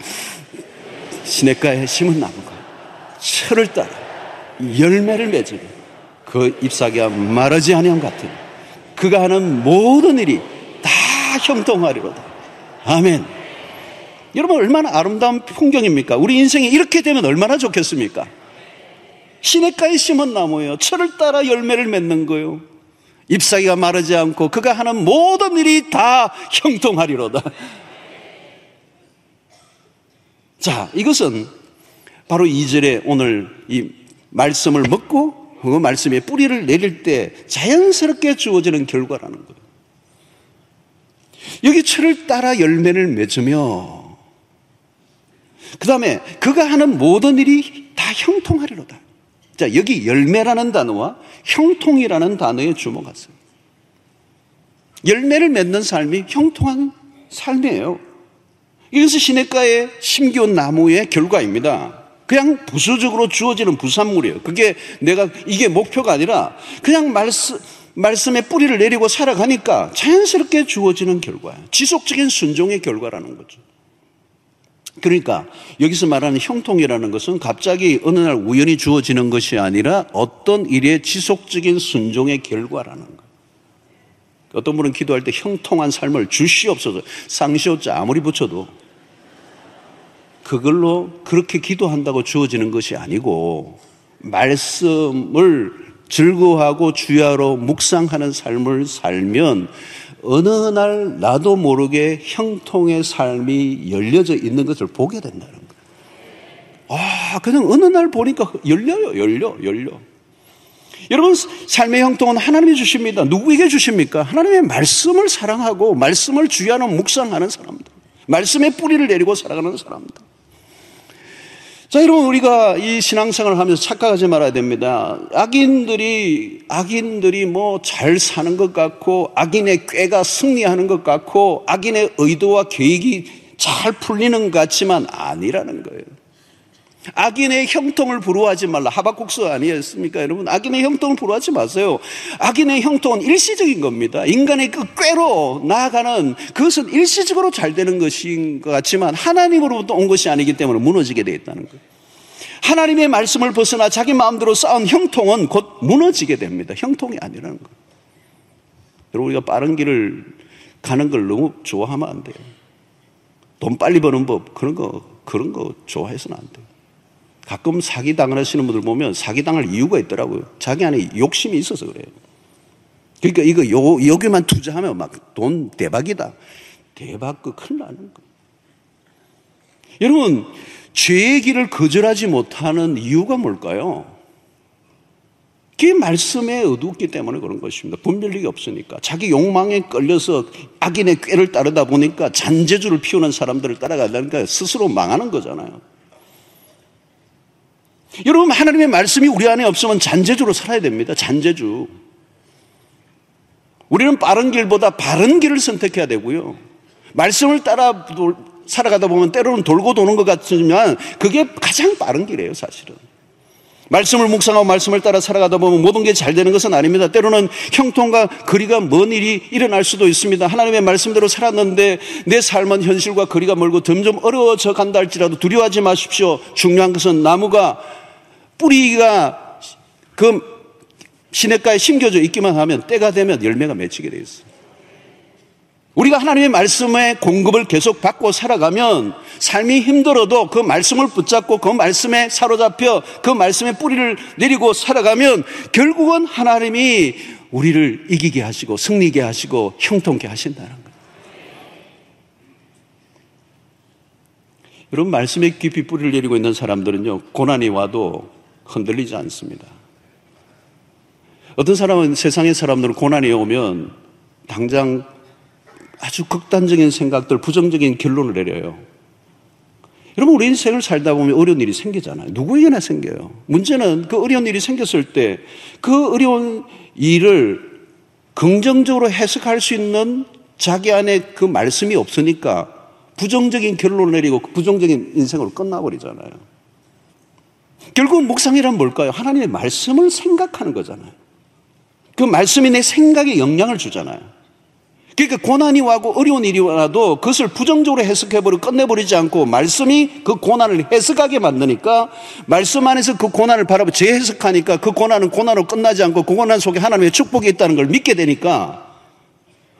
시냇가에 심은 나무가 철을 따라 열매를 맺으니 그 잎사귀가 마르지 않음 같으니 그가 하는 모든 일이 다 형통하리로다. 아멘. 여러분 얼마나 아름다운 풍경입니까? 우리 인생이 이렇게 되면 얼마나 좋겠습니까? 시냇가에 심은 나무예요. 철을 따라 열매를 맺는 거예요. 잎사귀가 마르지 않고 그가 하는 모든 일이 다 형통하리로다. 자, 이것은 바로 이절에 오늘 이 말씀을 먹고 그 말씀의 뿌리를 내릴 때 자연스럽게 주어지는 결과라는 거예요. 여기 철을 따라 열매를 맺으며 그 다음에 그가 하는 모든 일이 다 형통하리로다. 자, 여기 열매라는 단어와 형통이라는 단어에 주목하세요. 열매를 맺는 삶이 형통한 삶이에요. 이것은 시냇가에 심기온 나무의 결과입니다. 그냥 부수적으로 주어지는 부산물이에요. 그게 내가 이게 목표가 아니라 그냥 말씀 말씀의 뿌리를 내리고 살아가니까 자연스럽게 주어지는 결과예요. 지속적인 순종의 결과라는 거죠. 그러니까 여기서 말하는 형통이라는 것은 갑자기 어느 날 우연히 주어지는 것이 아니라 어떤 일의 지속적인 순종의 결과라는 거예요. 어떤 분은 기도할 때 형통한 삶을 주시옵소서 상시오자 아무리 붙여도 그걸로 그렇게 기도한다고 주어지는 것이 아니고 말씀을 즐거워하고 주야로 묵상하는 삶을 살면 어느 날 나도 모르게 형통의 삶이 열려져 있는 것을 보게 된다는 거예요. 아, 그냥 어느 날 보니까 열려요, 열려, 열려. 여러분, 삶의 형통은 하나님이 주십니다. 누구에게 주십니까? 하나님의 말씀을 사랑하고 말씀을 주야는 묵상하는 사람들. 말씀의 뿌리를 내리고 살아가는 사람들. 자, 여러분, 우리가 이 신앙생활을 하면서 착각하지 말아야 됩니다. 악인들이, 악인들이 뭐 잘 사는 것 같고, 악인의 꾀가 승리하는 것 같고, 악인의 의도와 계획이 잘 풀리는 것 같지만 아니라는 거예요. 악인의 형통을 부러워하지 말라. 하박국서 아니었습니까, 여러분? 악인의 형통을 부러워하지 마세요. 악인의 형통은 일시적인 겁니다. 인간의 그 꾀로 나아가는 그것은 일시적으로 잘 되는 것인 것 같지만 하나님으로부터 온 것이 아니기 때문에 무너지게 되어 있다는 거예요. 하나님의 말씀을 벗어나 자기 마음대로 쌓은 형통은 곧 무너지게 됩니다. 형통이 아니라는 거예요. 여러분, 우리가 빠른 길을 가는 걸 너무 좋아하면 안 돼요. 돈 빨리 버는 법, 그런 거, 그런 거 좋아해서는 안 돼요. 가끔 사기당을 하시는 분들 보면 사기당할 이유가 있더라고요. 자기 안에 욕심이 있어서 그래요. 그러니까 이거 요, 여기만 투자하면 막 돈 대박이다. 대박 그 큰일 나는 거. 여러분, 죄의 길을 거절하지 못하는 이유가 뭘까요? 그게 말씀에 어둡기 때문에 그런 것입니다. 분별력이 없으니까. 자기 욕망에 끌려서 악인의 꾀를 따르다 보니까 잔재주를 피우는 사람들을 따라가다니까 스스로 망하는 거잖아요. 여러분, 하나님의 말씀이 우리 안에 없으면 잔재주로 살아야 됩니다. 잔재주. 우리는 빠른 길보다 바른 길을 선택해야 되고요. 말씀을 따라 살아가다 보면 때로는 돌고 도는 것 같지만 그게 가장 빠른 길이에요, 사실은. 말씀을 묵상하고 말씀을 따라 살아가다 보면 모든 게 잘 되는 것은 아닙니다. 때로는 형통과 거리가 먼 일이 일어날 수도 있습니다. 하나님의 말씀대로 살았는데 내 삶은 현실과 거리가 멀고 점점 어려워져 간다 할지라도 두려워하지 마십시오. 중요한 것은 나무가 뿌리가 그 시냇가에 심겨져 있기만 하면 때가 되면 열매가 맺히게 되어 있어요. 우리가 하나님의 말씀의 공급을 계속 받고 살아가면 삶이 힘들어도 그 말씀을 붙잡고 그 말씀에 사로잡혀 그 말씀의 뿌리를 내리고 살아가면 결국은 하나님이 우리를 이기게 하시고 승리게 하시고 형통케 하신다는 거예요. 여러분 말씀에 깊이 뿌리를 내리고 있는 사람들은요 고난이 와도 흔들리지 않습니다. 어떤 사람은 세상의 사람들은 고난이 오면 당장 아주 극단적인 생각들, 부정적인 결론을 내려요. 여러분, 우리 인생을 살다 보면 어려운 일이 생기잖아요. 누구에게나 생겨요. 문제는 그 어려운 일이 생겼을 때 그 어려운 일을 긍정적으로 해석할 수 있는 자기 안에 그 말씀이 없으니까 부정적인 결론을 내리고 그 부정적인 인생으로 끝나버리잖아요. 결국 묵상이란 뭘까요? 하나님의 말씀을 생각하는 거잖아요. 그 말씀이 내 생각에 영향을 주잖아요. 그러니까 고난이 와고 어려운 일이 와도 그것을 부정적으로 해석해버리고 끝내버리지 않고 말씀이 그 고난을 해석하게 만드니까 말씀 안에서 그 고난을 바라보 재해석하니까 그 고난은 고난으로 끝나지 않고 그 고난 속에 하나님의 축복이 있다는 걸 믿게 되니까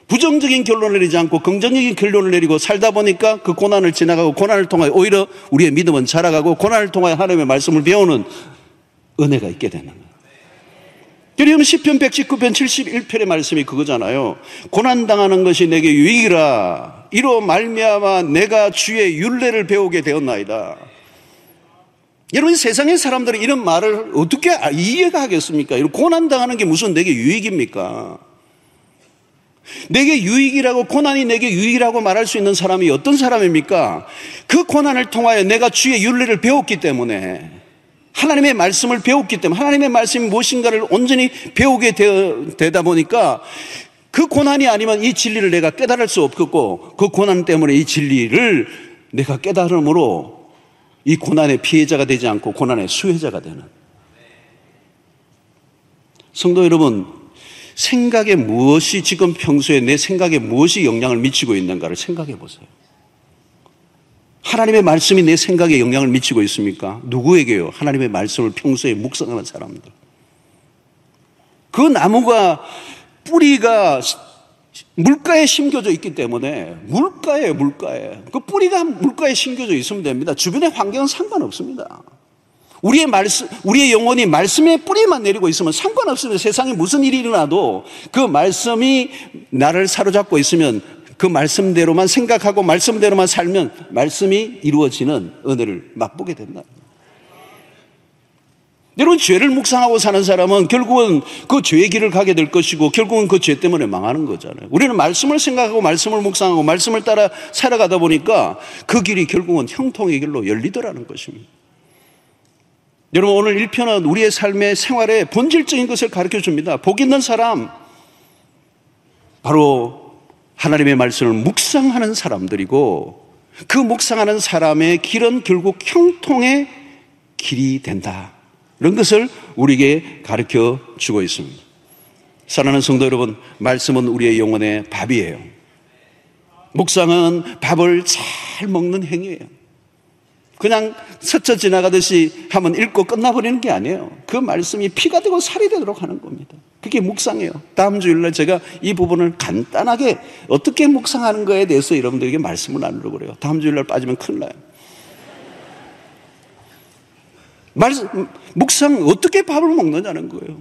부정적인 결론을 내리지 않고 긍정적인 결론을 내리고 살다 보니까 그 고난을 지나가고 고난을 통하여 오히려 우리의 믿음은 자라가고 고난을 통하여 하나님의 말씀을 배우는 은혜가 있게 되는 거예요. 여러분 10편 119편 71편의 말씀이 그거잖아요. 고난 당하는 것이 내게 유익이라. 이로 말미암아 내가 주의 윤례를 배우게 되었나이다. 여러분 세상의 사람들이 이런 말을 어떻게 이해가 하겠습니까? 고난 당하는 게 무슨 내게 유익입니까? 내게 유익이라고 고난이 내게 유익이라고 말할 수 있는 사람이 어떤 사람입니까? 그 고난을 통하여 내가 주의 윤례를 배웠기 때문에 하나님의 말씀을 배웠기 때문에 하나님의 말씀이 무엇인가를 온전히 배우게 되다 보니까 그 고난이 아니면 이 진리를 내가 깨달을 수 없겠고 그 고난 때문에 이 진리를 내가 깨달음으로 이 고난의 피해자가 되지 않고 고난의 수혜자가 되는 성도 여러분 생각에 무엇이 지금 평소에 내 생각에 무엇이 영향을 미치고 있는가를 생각해 보세요. 하나님의 말씀이 내 생각에 영향을 미치고 있습니까? 누구에게요? 하나님의 말씀을 평소에 묵상하는 사람들. 그 나무가 뿌리가 물가에 심겨져 있기 때문에 물가에 물가에 그 뿌리가 물가에 심겨져 있으면 됩니다. 주변의 환경은 상관없습니다. 우리의 말씀, 우리의 영혼이 말씀의 뿌리만 내리고 있으면 상관없습니다. 세상에 무슨 일이 일어나도 그 말씀이 나를 사로잡고 있으면 그 말씀대로만 생각하고 말씀대로만 살면 말씀이 이루어지는 은혜를 맛보게 된다. 여러분, 죄를 묵상하고 사는 사람은 결국은 그 죄의 길을 가게 될 것이고 결국은 그 죄 때문에 망하는 거잖아요. 우리는 말씀을 생각하고 말씀을 묵상하고 말씀을 따라 살아가다 보니까 그 길이 결국은 형통의 길로 열리더라는 것입니다. 여러분, 오늘 1편은 우리의 삶의 생활의 본질적인 것을 가르쳐 줍니다. 복 있는 사람, 바로 하나님의 말씀을 묵상하는 사람들이고 그 묵상하는 사람의 길은 결국 형통의 길이 된다. 이런 것을 우리에게 가르쳐 주고 있습니다. 사랑하는 성도 여러분, 말씀은 우리의 영혼의 밥이에요. 묵상은 밥을 잘 먹는 행위예요. 그냥 스쳐 지나가듯이 하면 읽고 끝나버리는 게 아니에요. 그 말씀이 피가 되고 살이 되도록 하는 겁니다. 그게 묵상이에요. 다음 주일날 제가 이 부분을 간단하게 어떻게 묵상하는 거에 대해서 여러분들에게 말씀을 나누려고 그래요. 다음 주일날 빠지면 큰일 나요. 말, 묵상 어떻게 밥을 먹느냐는 거예요.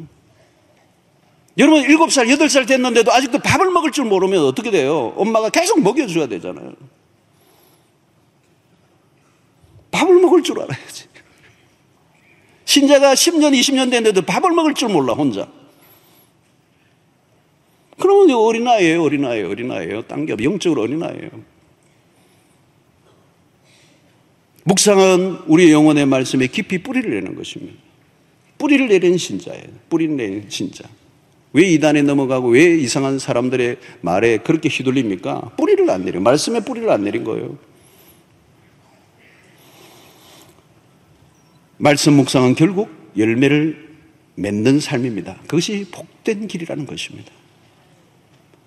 여러분 일곱 살 여덟 살 됐는데도 아직도 밥을 먹을 줄 모르면 어떻게 돼요? 엄마가 계속 먹여줘야 되잖아요. 밥을 먹을 줄 알아야지. 신자가 10년, 20년 됐는데도 밥을 먹을 줄 몰라, 혼자. 그러면 어린아이예요, 어린아이예요, 어린아이예요. 당겨, 영적으로 어린아이예요. 묵상은 우리의 영혼의 말씀에 깊이 뿌리를 내는 것입니다. 뿌리를 내리는 신자예요. 뿌리를 내리는 신자. 왜 이단에 넘어가고 왜 이상한 사람들의 말에 그렇게 휘둘립니까? 뿌리를 안 내려. 말씀에 뿌리를 안 내린 거예요. 말씀 묵상은 결국 열매를 맺는 삶입니다. 그것이 복된 길이라는 것입니다.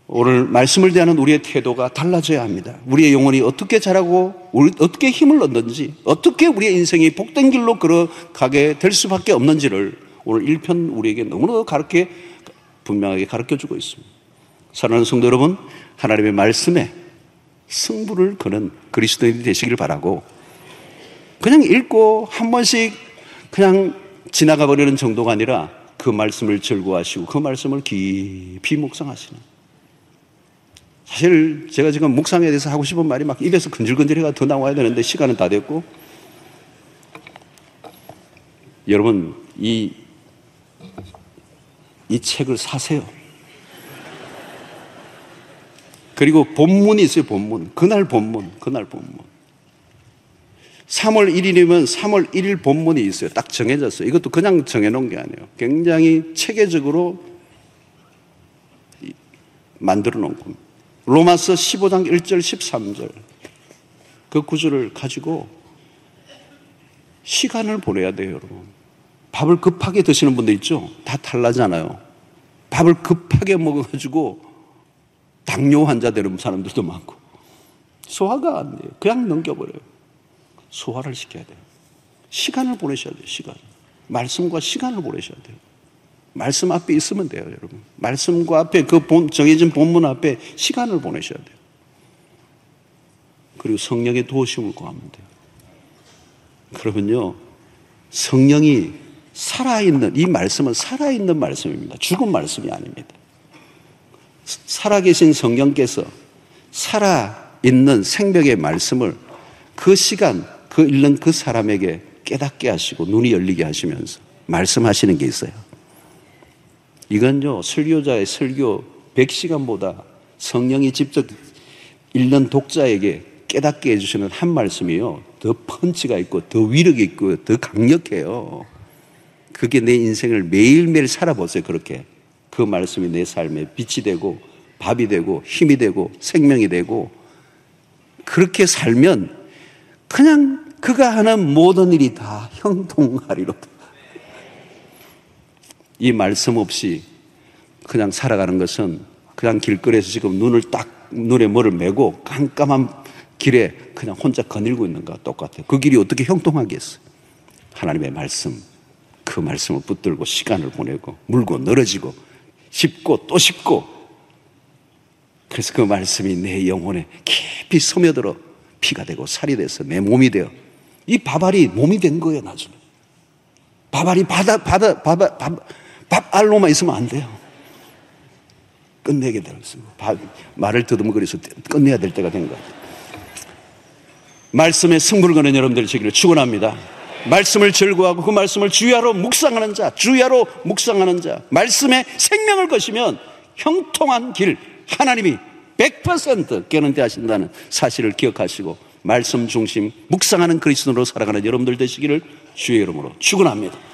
오늘 말씀을 대하는 우리의 태도가 달라져야 합니다. 우리의 영혼이 어떻게 자라고 어떻게 힘을 얻는지 어떻게 우리의 인생이 복된 길로 걸어가게 될 수밖에 없는지를 오늘 1편 우리에게 너무나 가르쳐 분명하게 가르쳐 주고 있습니다. 사랑하는 성도 여러분, 하나님의 말씀에 승부를 거는 그리스도인이 되시길 바라고 그냥 읽고 한 번씩 그냥 지나가 버리는 정도가 아니라 그 말씀을 즐거워하시고 그 말씀을 깊이 묵상하시는 사실 제가 지금 묵상에 대해서 하고 싶은 말이 막 입에서 근질근질해가 더 나와야 되는데 시간은 다 됐고 여러분 이, 이 책을 사세요. 그리고 본문이 있어요, 본문. 그날 본문, 그날 본문. 3월 1일이면 3월 1일 본문이 있어요. 딱 정해졌어요. 이것도 그냥 정해놓은 게 아니에요. 굉장히 체계적으로 만들어 놓은 겁니다. 로마서 15장 1절 13절 그 구절을 가지고 시간을 보내야 돼요, 여러분. 밥을 급하게 드시는 분들 있죠? 다 탈나잖아요. 밥을 급하게 먹어가지고 당뇨 환자 되는 사람들도 많고 소화가 안 돼요. 그냥 넘겨버려요. 소화를 시켜야 돼요. 시간을 보내셔야 돼요. 시간. 말씀과 시간을 보내셔야 돼요. 말씀 앞에 있으면 돼요, 여러분. 말씀과 앞에 그 본, 정해진 본문 앞에 시간을 보내셔야 돼요. 그리고 성령의 도우심을 구하면 돼요. 그러면요, 성령이 살아있는, 이 말씀은 살아있는 말씀입니다. 죽은 말씀이 아닙니다. 살아계신 성령께서 살아있는 생명의 말씀을 그 시간, 그 읽는 그 사람에게 깨닫게 하시고 눈이 열리게 하시면서 말씀하시는 게 있어요. 이건요, 설교자의 설교 100시간보다 성령이 직접 읽는 독자에게 깨닫게 해주시는 한 말씀이요. 더 펀치가 있고, 더 위력이 있고, 더 강력해요. 그게 내 인생을 매일매일 살아보세요, 그렇게. 그 말씀이 내 삶에 빛이 되고 밥이 되고 힘이 되고 생명이 되고 그렇게 살면 그냥 그가 하는 모든 일이 다 형통하리로다. 이 말씀 없이 그냥 살아가는 것은 그냥 길거리에서 지금 눈을 딱 눈에 뭐를 메고 깜깜한 길에 그냥 혼자 거닐고 있는 것과 똑같아요. 그 길이 어떻게 형통하겠어요? 하나님의 말씀, 그 말씀을 붙들고 시간을 보내고 물고 늘어지고 씹고 또 씹고 그래서 그 말씀이 내 영혼에 깊이 스며들어 피가 되고 살이 돼서 내 몸이 되어. 이 밥알이 몸이 된 거예요 나중에. 밥알이 바다 바다 밥, 밥알로만 있으면 안 돼요. 끝내게 되었습니다 말을 더듬거려서 끝내야 될 때가 된 거예요. 말씀에 승부를 거는 여러분들 되기를 축원합니다. 말씀을 즐거워하고 그 말씀을 주야로 묵상하는 자, 주야로 묵상하는 자, 말씀에 생명을 거시면 형통한 길, 하나님이 100% 깨는데 하신다는 사실을 기억하시고 말씀 중심 묵상하는 그리스도로 살아가는 여러분들 되시기를 주의 이름으로 축원합니다.